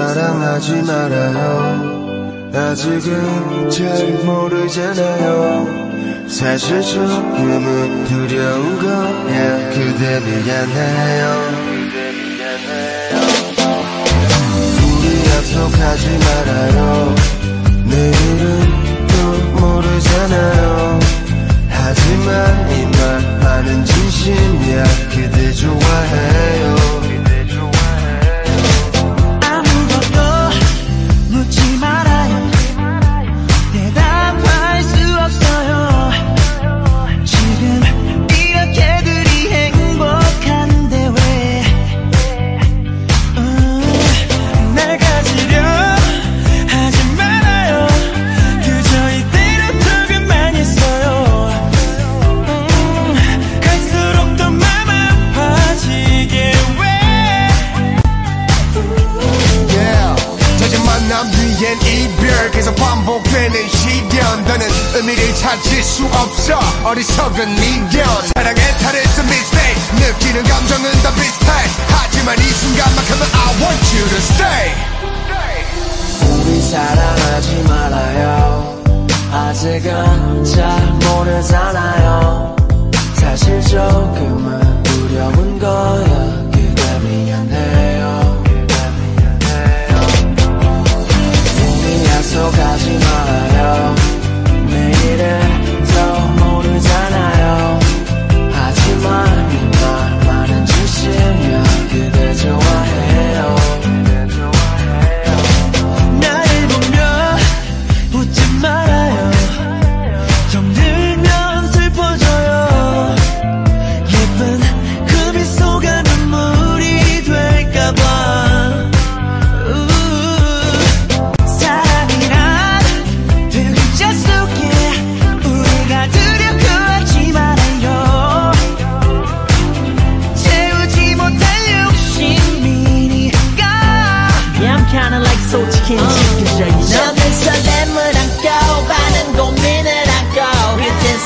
사랑하지 말아요. 아직은 잘 모르잖아요. 사실 조금은 두려운 거야. 그대 미안해요. 우리 약속하지 말아요 찾을 수 없어. 어리석은 미련 사랑에 탈했어 mistake 느끼는 감정은 다 비슷해. 하지만 이 순간만큼은 I want you to stay. 우리 사랑하지 말아요. 아직은 잘 모르잖아요. 사실 조금은 두려운 거야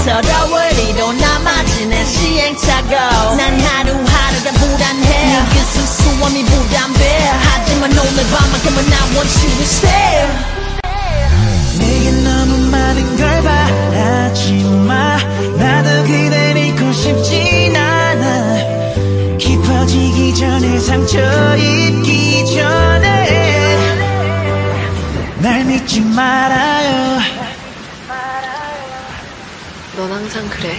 서러울 리로 남아지는 시행착오. 난 하루하루가 불안해. 네그 수수함이 부담돼 하지만 오늘 밤만큼은 I want you to stay. 내게 너무 많은 걸 바라지 마. 나도 그댈 잊고 싶진 않아. 깊어지기 전에 상처 입기 전에. 날 믿지 말아요 넌 항상 그래.